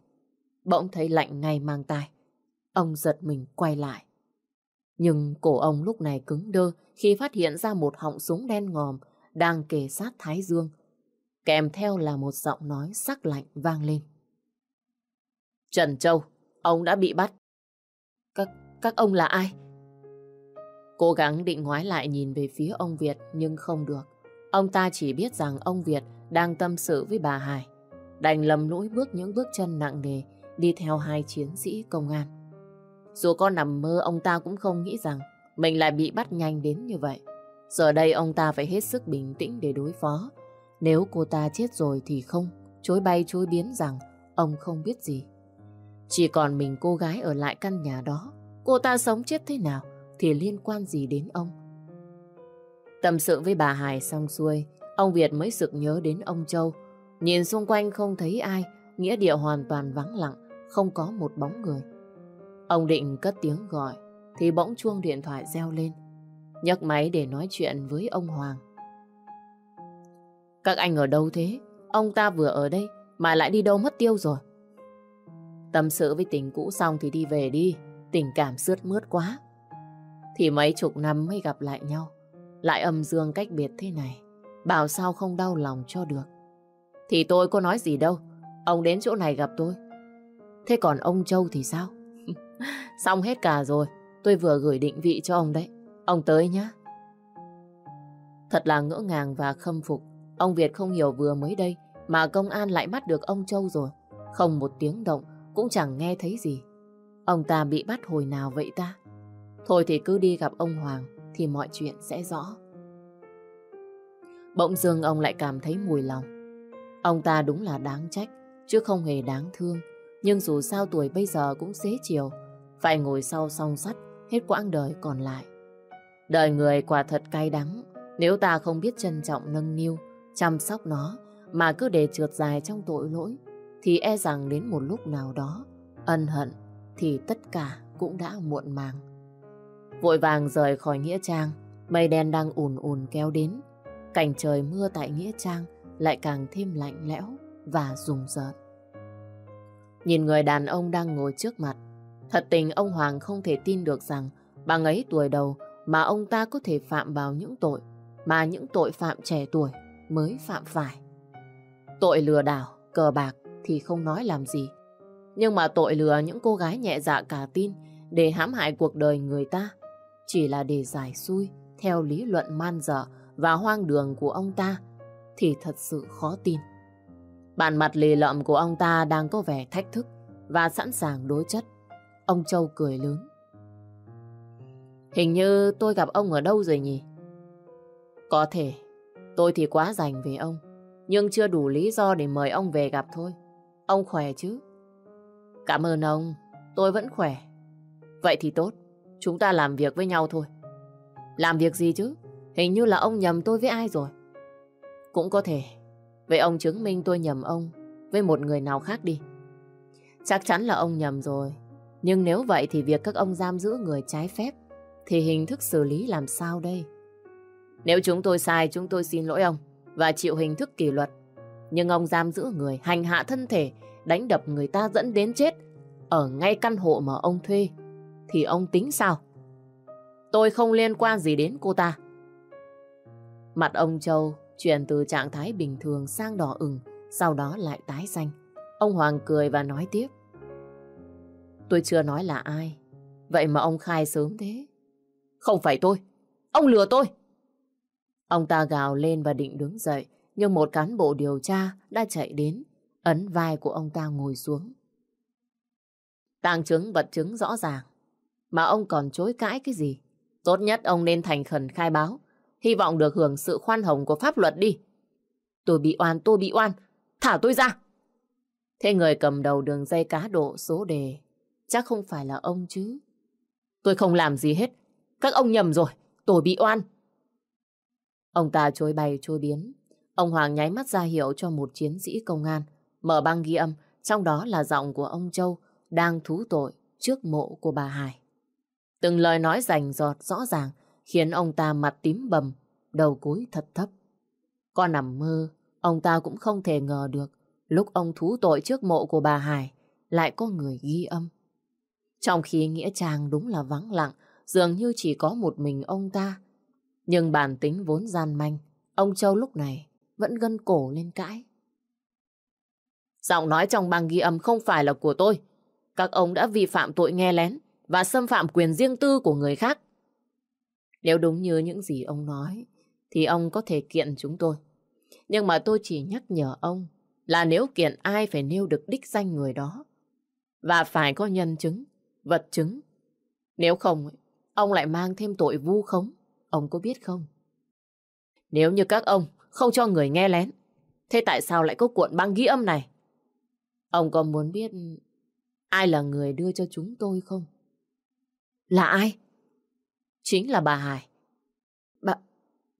Bỗng thấy lạnh ngay mang tai. Ông giật mình quay lại. Nhưng cổ ông lúc này cứng đơ khi phát hiện ra một họng súng đen ngòm đang kề sát Thái Dương. Kèm theo là một giọng nói sắc lạnh vang lên. Trần Châu, ông đã bị bắt. Các, các ông là ai? Cố gắng định ngoái lại nhìn về phía ông Việt nhưng không được. Ông ta chỉ biết rằng ông Việt đang tâm sự với bà Hải. Đành lầm lũi bước những bước chân nặng nề đi theo hai chiến sĩ công an. Dù có nằm mơ ông ta cũng không nghĩ rằng mình lại bị bắt nhanh đến như vậy. Giờ đây ông ta phải hết sức bình tĩnh để đối phó. Nếu cô ta chết rồi thì không, chối bay chối biến rằng ông không biết gì. Chỉ còn mình cô gái ở lại căn nhà đó, cô ta sống chết thế nào thì liên quan gì đến ông. Tâm sự với bà Hải xong xuôi, ông Việt mới sực nhớ đến ông Châu. Nhìn xung quanh không thấy ai, nghĩa địa hoàn toàn vắng lặng, không có một bóng người. Ông định cất tiếng gọi, thì bỗng chuông điện thoại reo lên. nhấc máy để nói chuyện với ông Hoàng. Các anh ở đâu thế? Ông ta vừa ở đây mà lại đi đâu mất tiêu rồi. Tâm sự với tình cũ xong thì đi về đi, tình cảm sướt mướt quá. Thì mấy chục năm mới gặp lại nhau, lại âm dương cách biệt thế này. Bảo sao không đau lòng cho được. Thì tôi có nói gì đâu, ông đến chỗ này gặp tôi. Thế còn ông Châu thì sao? *laughs* Xong hết cả rồi, tôi vừa gửi định vị cho ông đấy. Ông tới nhá. Thật là ngỡ ngàng và khâm phục. Ông Việt không hiểu vừa mới đây mà công an lại bắt được ông Châu rồi. Không một tiếng động, cũng chẳng nghe thấy gì. Ông ta bị bắt hồi nào vậy ta? Thôi thì cứ đi gặp ông Hoàng thì mọi chuyện sẽ rõ. Bỗng dưng ông lại cảm thấy mùi lòng. Ông ta đúng là đáng trách, chứ không hề đáng thương. Nhưng dù sao tuổi bây giờ cũng xế chiều, phải ngồi sau song sắt hết quãng đời còn lại. Đời người quả thật cay đắng, nếu ta không biết trân trọng nâng niu, chăm sóc nó, mà cứ để trượt dài trong tội lỗi, thì e rằng đến một lúc nào đó, ân hận thì tất cả cũng đã muộn màng. Vội vàng rời khỏi Nghĩa Trang, mây đen đang ùn ùn kéo đến. Cảnh trời mưa tại Nghĩa Trang lại càng thêm lạnh lẽo. và rùng rợn. Nhìn người đàn ông đang ngồi trước mặt, thật tình ông Hoàng không thể tin được rằng bằng ấy tuổi đầu mà ông ta có thể phạm vào những tội mà những tội phạm trẻ tuổi mới phạm phải. Tội lừa đảo, cờ bạc thì không nói làm gì. Nhưng mà tội lừa những cô gái nhẹ dạ cả tin để hãm hại cuộc đời người ta chỉ là để giải xui theo lý luận man dở và hoang đường của ông ta thì thật sự khó tin. Bản mặt lì lợm của ông ta đang có vẻ thách thức và sẵn sàng đối chất. Ông Châu cười lớn. Hình như tôi gặp ông ở đâu rồi nhỉ? Có thể, tôi thì quá dành về ông, nhưng chưa đủ lý do để mời ông về gặp thôi. Ông khỏe chứ? Cảm ơn ông, tôi vẫn khỏe. Vậy thì tốt, chúng ta làm việc với nhau thôi. Làm việc gì chứ? Hình như là ông nhầm tôi với ai rồi. Cũng có thể. Vậy ông chứng minh tôi nhầm ông với một người nào khác đi. Chắc chắn là ông nhầm rồi. Nhưng nếu vậy thì việc các ông giam giữ người trái phép thì hình thức xử lý làm sao đây? Nếu chúng tôi sai, chúng tôi xin lỗi ông và chịu hình thức kỷ luật. Nhưng ông giam giữ người, hành hạ thân thể, đánh đập người ta dẫn đến chết ở ngay căn hộ mà ông thuê thì ông tính sao? Tôi không liên quan gì đến cô ta. Mặt ông Châu chuyển từ trạng thái bình thường sang đỏ ửng, sau đó lại tái xanh. Ông Hoàng cười và nói tiếp. Tôi chưa nói là ai, vậy mà ông khai sớm thế. Không phải tôi, ông lừa tôi. Ông ta gào lên và định đứng dậy, nhưng một cán bộ điều tra đã chạy đến, ấn vai của ông ta ngồi xuống. Tàng chứng vật chứng rõ ràng, mà ông còn chối cãi cái gì? Tốt nhất ông nên thành khẩn khai báo, hy vọng được hưởng sự khoan hồng của pháp luật đi. Tôi bị oan, tôi bị oan, thả tôi ra. Thế người cầm đầu đường dây cá độ số đề, chắc không phải là ông chứ. Tôi không làm gì hết, các ông nhầm rồi, tôi bị oan. Ông ta trôi bay trôi biến. Ông Hoàng nháy mắt ra hiệu cho một chiến sĩ công an, mở băng ghi âm, trong đó là giọng của ông Châu đang thú tội trước mộ của bà Hải. Từng lời nói rành giọt rõ ràng khiến ông ta mặt tím bầm, đầu cúi thật thấp. Con nằm mơ, ông ta cũng không thể ngờ được lúc ông thú tội trước mộ của bà Hải lại có người ghi âm. Trong khi Nghĩa Trang đúng là vắng lặng, dường như chỉ có một mình ông ta. Nhưng bản tính vốn gian manh, ông Châu lúc này vẫn gân cổ lên cãi. Giọng nói trong băng ghi âm không phải là của tôi. Các ông đã vi phạm tội nghe lén và xâm phạm quyền riêng tư của người khác. Nếu đúng như những gì ông nói, thì ông có thể kiện chúng tôi. Nhưng mà tôi chỉ nhắc nhở ông là nếu kiện ai phải nêu được đích danh người đó. Và phải có nhân chứng, vật chứng. Nếu không, ông lại mang thêm tội vu khống. Ông có biết không? Nếu như các ông không cho người nghe lén, thế tại sao lại có cuộn băng ghi âm này? Ông có muốn biết ai là người đưa cho chúng tôi không? Là ai? Chính là bà Hải. Bà...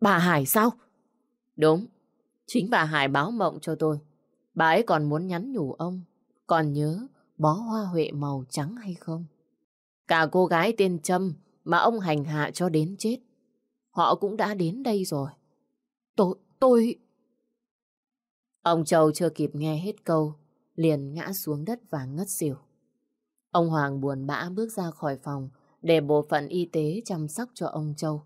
bà Hải sao? Đúng, chính bà Hải báo mộng cho tôi. Bà ấy còn muốn nhắn nhủ ông, còn nhớ bó hoa huệ màu trắng hay không? Cả cô gái tên Trâm mà ông hành hạ cho đến chết. Họ cũng đã đến đây rồi. Tôi, tôi... Ông Châu chưa kịp nghe hết câu, liền ngã xuống đất và ngất xỉu. Ông Hoàng buồn bã bước ra khỏi phòng để bộ phận y tế chăm sóc cho ông Châu.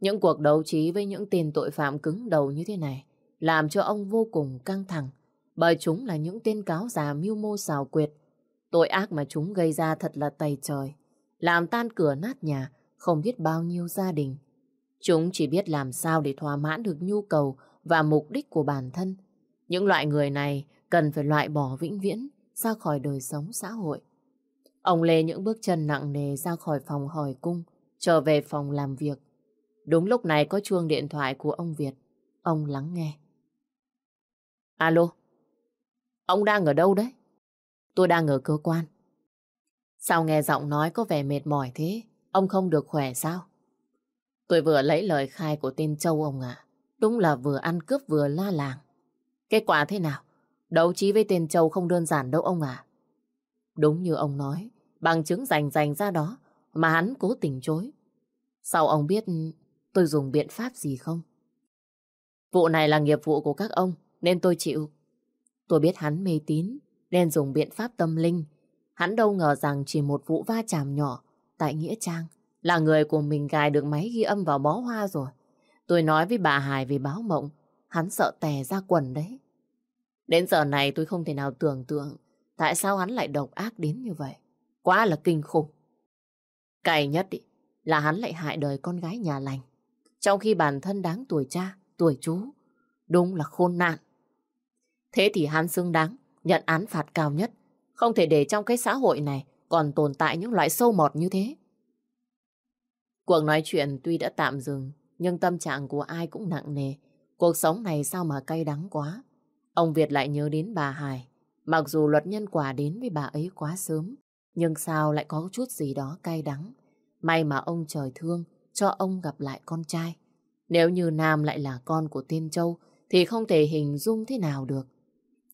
Những cuộc đấu trí với những tên tội phạm cứng đầu như thế này làm cho ông vô cùng căng thẳng bởi chúng là những tên cáo già mưu mô xào quyệt. Tội ác mà chúng gây ra thật là tày trời, làm tan cửa nát nhà không biết bao nhiêu gia đình. Chúng chỉ biết làm sao để thỏa mãn được nhu cầu và mục đích của bản thân. Những loại người này cần phải loại bỏ vĩnh viễn ra khỏi đời sống xã hội. Ông lê những bước chân nặng nề ra khỏi phòng hỏi cung, trở về phòng làm việc. Đúng lúc này có chuông điện thoại của ông Việt. Ông lắng nghe. Alo, ông đang ở đâu đấy? Tôi đang ở cơ quan. Sao nghe giọng nói có vẻ mệt mỏi thế? Ông không được khỏe sao? Tôi vừa lấy lời khai của tên Châu ông ạ. Đúng là vừa ăn cướp vừa la làng. Kết quả thế nào? Đấu trí với tên Châu không đơn giản đâu ông à. Đúng như ông nói, bằng chứng rành rành ra đó mà hắn cố tình chối. Sao ông biết tôi dùng biện pháp gì không? Vụ này là nghiệp vụ của các ông nên tôi chịu. Tôi biết hắn mê tín, nên dùng biện pháp tâm linh. Hắn đâu ngờ rằng chỉ một vụ va chạm nhỏ tại Nghĩa Trang là người của mình gài được máy ghi âm vào bó hoa rồi. Tôi nói với bà Hải về báo mộng, hắn sợ tè ra quần đấy. Đến giờ này tôi không thể nào tưởng tượng tại sao hắn lại độc ác đến như vậy. Quá là kinh khủng. Cày nhất ý, là hắn lại hại đời con gái nhà lành. Trong khi bản thân đáng tuổi cha, tuổi chú. Đúng là khôn nạn. Thế thì hắn xứng đáng nhận án phạt cao nhất. Không thể để trong cái xã hội này còn tồn tại những loại sâu mọt như thế. Cuộc nói chuyện tuy đã tạm dừng, nhưng tâm trạng của ai cũng nặng nề. Cuộc sống này sao mà cay đắng quá. Ông Việt lại nhớ đến bà Hải. Mặc dù luật nhân quả đến với bà ấy quá sớm, nhưng sao lại có chút gì đó cay đắng. May mà ông trời thương cho ông gặp lại con trai. Nếu như Nam lại là con của Tiên Châu thì không thể hình dung thế nào được.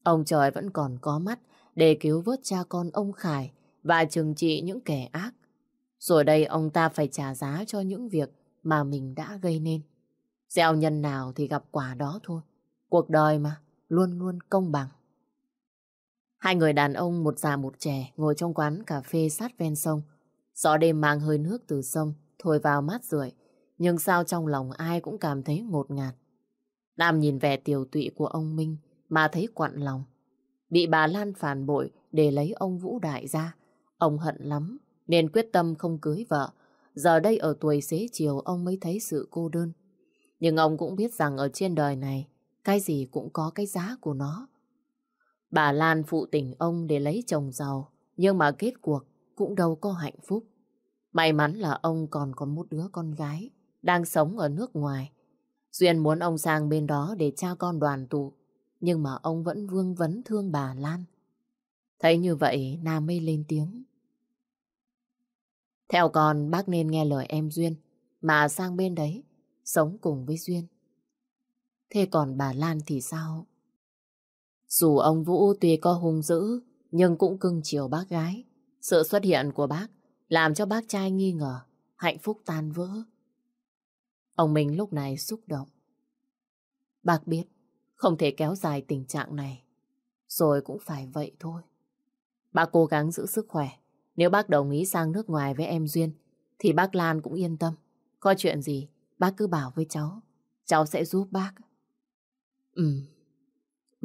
Ông trời vẫn còn có mắt để cứu vớt cha con ông Khải và trừng trị những kẻ ác. Rồi đây ông ta phải trả giá cho những việc mà mình đã gây nên. Gieo nhân nào thì gặp quả đó thôi. Cuộc đời mà, luôn luôn công bằng. Hai người đàn ông một già một trẻ ngồi trong quán cà phê sát ven sông. Gió đêm mang hơi nước từ sông, thổi vào mát rượi. Nhưng sao trong lòng ai cũng cảm thấy ngột ngạt. Nam nhìn vẻ tiểu tụy của ông Minh mà thấy quặn lòng. Bị bà Lan phản bội để lấy ông Vũ Đại ra. Ông hận lắm nên quyết tâm không cưới vợ. Giờ đây ở tuổi xế chiều ông mới thấy sự cô đơn. Nhưng ông cũng biết rằng ở trên đời này cái gì cũng có cái giá của nó. Bà Lan phụ tình ông để lấy chồng giàu, nhưng mà kết cuộc cũng đâu có hạnh phúc. May mắn là ông còn có một đứa con gái đang sống ở nước ngoài. Duyên muốn ông sang bên đó để cha con đoàn tụ, nhưng mà ông vẫn vương vấn thương bà Lan. Thấy như vậy, Nam mới lên tiếng. Theo con, bác nên nghe lời em Duyên, mà sang bên đấy, sống cùng với Duyên. Thế còn bà Lan thì sao? Dù ông Vũ tuy có hung dữ, nhưng cũng cưng chiều bác gái. Sự xuất hiện của bác làm cho bác trai nghi ngờ, hạnh phúc tan vỡ. Ông Minh lúc này xúc động. Bác biết, không thể kéo dài tình trạng này. Rồi cũng phải vậy thôi. Bác cố gắng giữ sức khỏe. Nếu bác đồng ý sang nước ngoài với em Duyên, thì bác Lan cũng yên tâm. Có chuyện gì, bác cứ bảo với cháu. Cháu sẽ giúp bác. Ừ.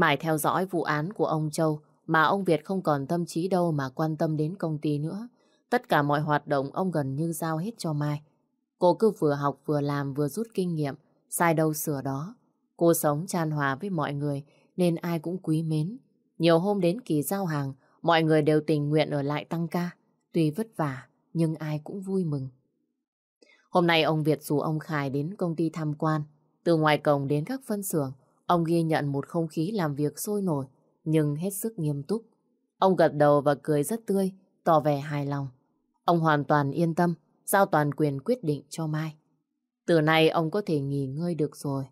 Mãi theo dõi vụ án của ông Châu mà ông Việt không còn tâm trí đâu mà quan tâm đến công ty nữa. Tất cả mọi hoạt động ông gần như giao hết cho Mai. Cô cứ vừa học vừa làm vừa rút kinh nghiệm, sai đâu sửa đó. Cô sống tràn hòa với mọi người nên ai cũng quý mến. Nhiều hôm đến kỳ giao hàng, mọi người đều tình nguyện ở lại tăng ca. Tuy vất vả, nhưng ai cũng vui mừng. Hôm nay ông Việt rủ ông Khải đến công ty tham quan. Từ ngoài cổng đến các phân xưởng, Ông ghi nhận một không khí làm việc sôi nổi, nhưng hết sức nghiêm túc. Ông gật đầu và cười rất tươi, tỏ vẻ hài lòng. Ông hoàn toàn yên tâm, giao toàn quyền quyết định cho Mai. Từ nay ông có thể nghỉ ngơi được rồi.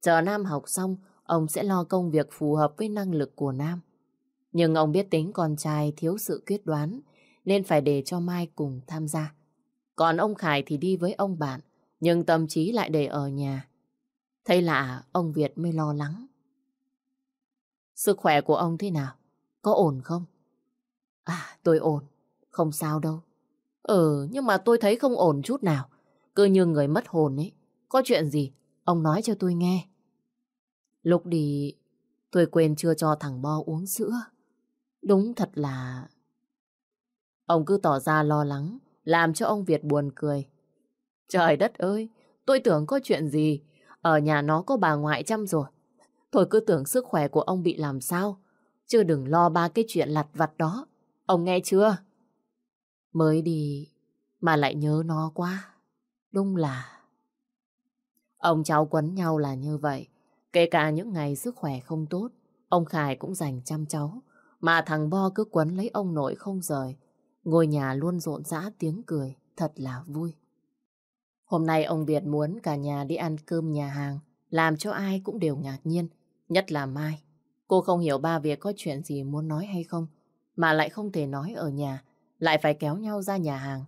Chờ Nam học xong, ông sẽ lo công việc phù hợp với năng lực của Nam. Nhưng ông biết tính con trai thiếu sự quyết đoán, nên phải để cho Mai cùng tham gia. Còn ông Khải thì đi với ông bạn, nhưng tâm trí lại để ở nhà. Thấy lạ, ông Việt mới lo lắng. Sức khỏe của ông thế nào? Có ổn không? À, tôi ổn. Không sao đâu. Ừ, nhưng mà tôi thấy không ổn chút nào. Cứ như người mất hồn ấy. Có chuyện gì? Ông nói cho tôi nghe. Lúc đi, tôi quên chưa cho thằng Bo uống sữa. Đúng thật là... Ông cứ tỏ ra lo lắng, làm cho ông Việt buồn cười. Trời đất ơi, tôi tưởng có chuyện gì, ở nhà nó có bà ngoại chăm rồi. thôi cứ tưởng sức khỏe của ông bị làm sao. Chứ đừng lo ba cái chuyện lặt vặt đó. Ông nghe chưa? Mới đi mà lại nhớ nó quá. Đúng là... Ông cháu quấn nhau là như vậy. Kể cả những ngày sức khỏe không tốt, ông Khải cũng dành chăm cháu. Mà thằng Bo cứ quấn lấy ông nội không rời. Ngôi nhà luôn rộn rã tiếng cười, thật là vui. Hôm nay ông Việt muốn cả nhà đi ăn cơm nhà hàng, làm cho ai cũng đều ngạc nhiên, nhất là Mai. Cô không hiểu ba Việt có chuyện gì muốn nói hay không, mà lại không thể nói ở nhà, lại phải kéo nhau ra nhà hàng.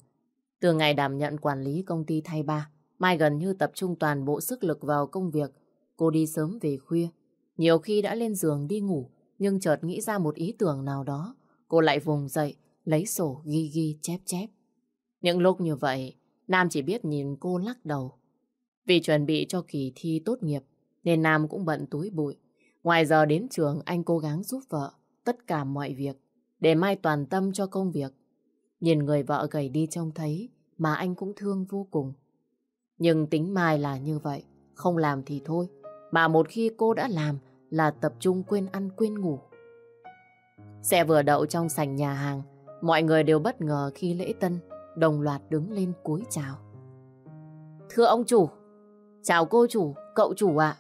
Từ ngày đảm nhận quản lý công ty thay ba, Mai gần như tập trung toàn bộ sức lực vào công việc. Cô đi sớm về khuya, nhiều khi đã lên giường đi ngủ, nhưng chợt nghĩ ra một ý tưởng nào đó. Cô lại vùng dậy, lấy sổ ghi ghi chép chép. Những lúc như vậy, Nam chỉ biết nhìn cô lắc đầu. Vì chuẩn bị cho kỳ thi tốt nghiệp, nên Nam cũng bận túi bụi. Ngoài giờ đến trường, anh cố gắng giúp vợ tất cả mọi việc, để Mai toàn tâm cho công việc. Nhìn người vợ gầy đi trông thấy, mà anh cũng thương vô cùng. Nhưng tính Mai là như vậy, không làm thì thôi. Mà một khi cô đã làm là tập trung quên ăn quên ngủ. Xe vừa đậu trong sảnh nhà hàng, mọi người đều bất ngờ khi lễ tân đồng loạt đứng lên cúi chào. Thưa ông chủ, chào cô chủ, cậu chủ ạ.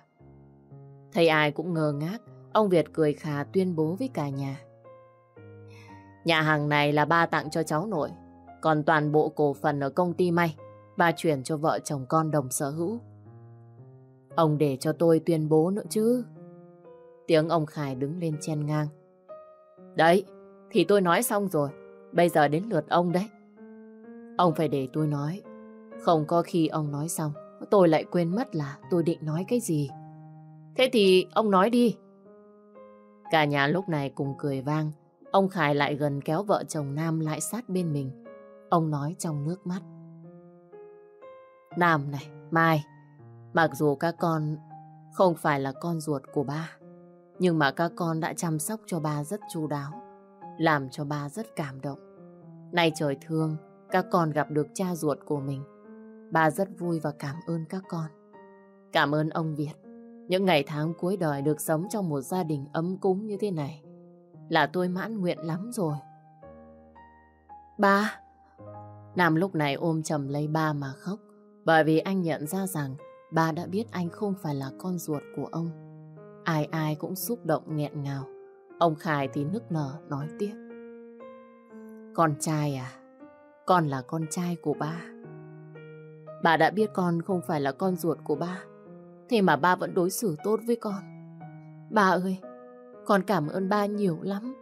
Thấy ai cũng ngờ ngác, ông Việt cười khà tuyên bố với cả nhà. Nhà hàng này là ba tặng cho cháu nội, còn toàn bộ cổ phần ở công ty may, ba chuyển cho vợ chồng con đồng sở hữu. Ông để cho tôi tuyên bố nữa chứ. Tiếng ông Khải đứng lên chen ngang. Đấy, thì tôi nói xong rồi, bây giờ đến lượt ông đấy. Ông phải để tôi nói. Không có khi ông nói xong, tôi lại quên mất là tôi định nói cái gì. Thế thì ông nói đi. Cả nhà lúc này cùng cười vang. Ông Khải lại gần kéo vợ chồng Nam lại sát bên mình. Ông nói trong nước mắt. Nam này, Mai, mặc dù các con không phải là con ruột của ba, nhưng mà các con đã chăm sóc cho ba rất chu đáo, làm cho ba rất cảm động. Nay trời thương, các con gặp được cha ruột của mình. bà rất vui và cảm ơn các con. Cảm ơn ông Việt. Những ngày tháng cuối đời được sống trong một gia đình ấm cúng như thế này là tôi mãn nguyện lắm rồi. Ba! Nam lúc này ôm chầm lấy ba mà khóc, bởi vì anh nhận ra rằng ba đã biết anh không phải là con ruột của ông. Ai ai cũng xúc động nghẹn ngào. Ông Khải thì nức nở, nói tiếp. Con trai à? Con là con trai của ba. Bà đã biết con không phải là con ruột của ba. Thế mà ba vẫn đối xử tốt với con. Ba ơi, con cảm ơn ba nhiều lắm.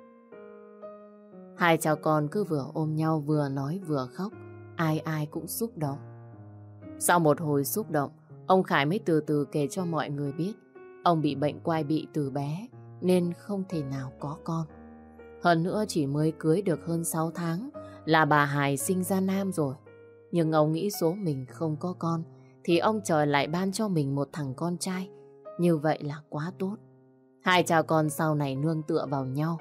Hai cháu con cứ vừa ôm nhau vừa nói vừa khóc. Ai ai cũng xúc động. Sau một hồi xúc động, ông Khải mới từ từ kể cho mọi người biết. Ông bị bệnh quai bị từ bé nên không thể nào có con. Hơn nữa chỉ mới cưới được hơn 6 tháng là bà Hải sinh ra nam rồi. Nhưng ông nghĩ số mình không có con thì ông trời lại ban cho mình một thằng con trai. Như vậy là quá tốt. Hai cha con sau này nương tựa vào nhau.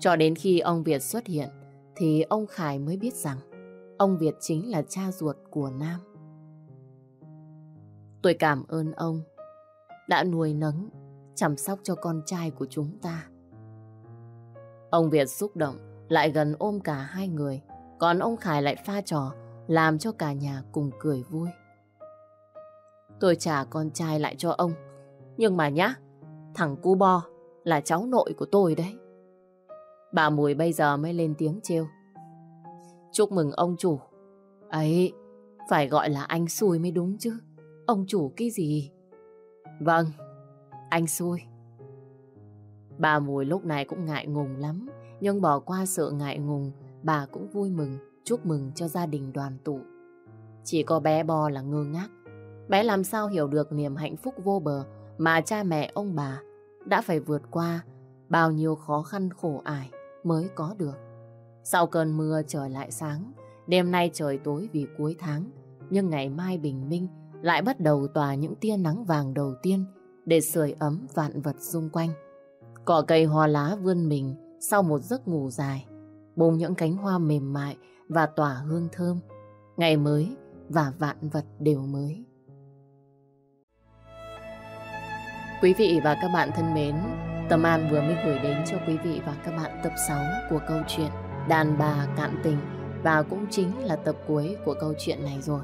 Cho đến khi ông Việt xuất hiện thì ông Khải mới biết rằng ông Việt chính là cha ruột của Nam. Tôi cảm ơn ông đã nuôi nấng, chăm sóc cho con trai của chúng ta. Ông Việt xúc động lại gần ôm cả hai người, còn ông Khải lại pha trò, làm cho cả nhà cùng cười vui. Tôi trả con trai lại cho ông, nhưng mà nhá, thằng cu bo là cháu nội của tôi đấy. Bà Mùi bây giờ mới lên tiếng trêu. Chúc mừng ông chủ. Ấy, phải gọi là anh xui mới đúng chứ. Ông chủ cái gì? Vâng, anh xui. Bà Mùi lúc này cũng ngại ngùng lắm. Nhưng bỏ qua sự ngại ngùng, bà cũng vui mừng, chúc mừng cho gia đình đoàn tụ. Chỉ có bé Bo là ngơ ngác. Bé làm sao hiểu được niềm hạnh phúc vô bờ mà cha mẹ ông bà đã phải vượt qua bao nhiêu khó khăn khổ ải mới có được. Sau cơn mưa trời lại sáng, đêm nay trời tối vì cuối tháng, nhưng ngày mai bình minh lại bắt đầu tỏa những tia nắng vàng đầu tiên để sưởi ấm vạn vật xung quanh. Cỏ cây hoa lá vươn mình sau một giấc ngủ dài, bông những cánh hoa mềm mại và tỏa hương thơm. Ngày mới và vạn vật đều mới. Quý vị và các bạn thân mến, Tâm An vừa mới gửi đến cho quý vị và các bạn tập 6 của câu chuyện Đàn bà cạn tình và cũng chính là tập cuối của câu chuyện này rồi.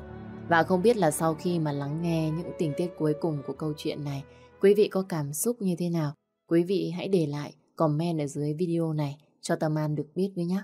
Và không biết là sau khi mà lắng nghe những tình tiết cuối cùng của câu chuyện này, quý vị có cảm xúc như thế nào? Quý vị hãy để lại comment ở dưới video này cho Tâm An được biết với nhé.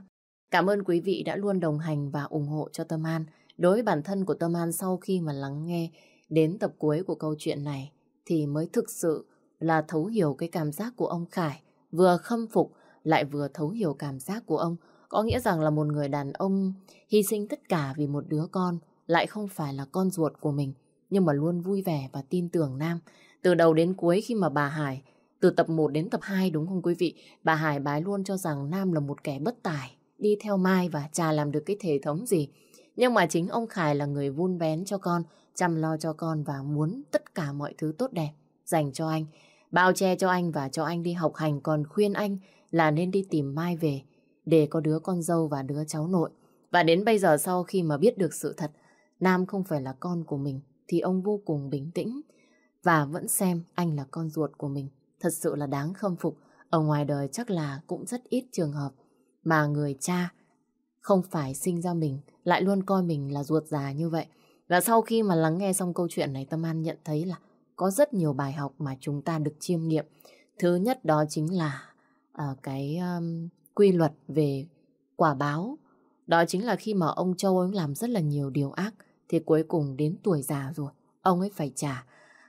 Cảm ơn quý vị đã luôn đồng hành và ủng hộ cho Tâm An. Đối với bản thân của Tâm An sau khi mà lắng nghe đến tập cuối của câu chuyện này thì mới thực sự là thấu hiểu cái cảm giác của ông Khải. Vừa khâm phục, lại vừa thấu hiểu cảm giác của ông. Có nghĩa rằng là một người đàn ông hy sinh tất cả vì một đứa con, lại không phải là con ruột của mình, nhưng mà luôn vui vẻ và tin tưởng Nam. Từ đầu đến cuối khi mà bà Hải từ tập 1 đến tập 2 đúng không quý vị? Bà Hải bái luôn cho rằng Nam là một kẻ bất tài, đi theo Mai và chả làm được cái thể thống gì. Nhưng mà chính ông Khải là người vun vén cho con, chăm lo cho con và muốn tất cả mọi thứ tốt đẹp dành cho anh. Bao che cho anh và cho anh đi học hành còn khuyên anh là nên đi tìm Mai về để có đứa con dâu và đứa cháu nội. Và đến bây giờ sau khi mà biết được sự thật, Nam không phải là con của mình thì ông vô cùng bình tĩnh và vẫn xem anh là con ruột của mình. Thật sự là đáng khâm phục. Ở ngoài đời chắc là cũng rất ít trường hợp mà người cha không phải sinh ra mình lại luôn coi mình là ruột già như vậy. Và sau khi mà lắng nghe xong câu chuyện này Tâm An nhận thấy là có rất nhiều bài học mà chúng ta được chiêm nghiệm. Thứ nhất đó chính là uh, cái um, quy luật về quả báo. Đó chính là khi mà ông Châu ấy làm rất là nhiều điều ác thì cuối cùng đến tuổi già rồi, ông ấy phải trả.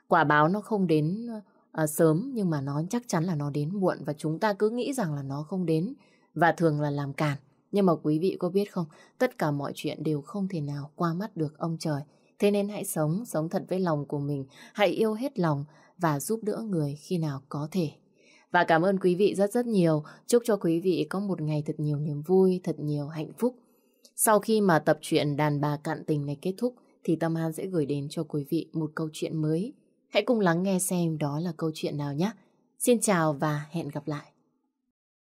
Quả báo nó không đến à, sớm nhưng mà nó chắc chắn là nó đến muộn và chúng ta cứ nghĩ rằng là nó không đến và thường là làm cản. Nhưng mà quý vị có biết không, tất cả mọi chuyện đều không thể nào qua mắt được ông trời. Thế nên hãy sống, sống thật với lòng của mình, hãy yêu hết lòng và giúp đỡ người khi nào có thể. Và cảm ơn quý vị rất rất nhiều. Chúc cho quý vị có một ngày thật nhiều niềm vui, thật nhiều hạnh phúc. Sau khi mà tập truyện đàn bà cạn tình này kết thúc, thì Tâm An sẽ gửi đến cho quý vị một câu chuyện mới. Hãy cùng lắng nghe xem đó là câu chuyện nào nhé. Xin chào và hẹn gặp lại.